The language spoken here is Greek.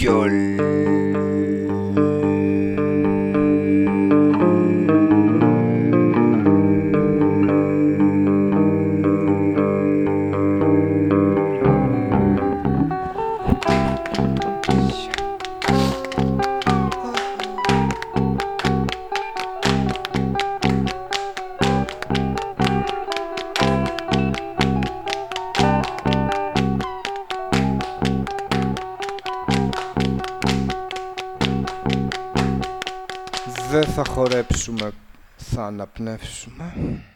viol Δεν θα χορέψουμε, θα αναπνεύσουμε.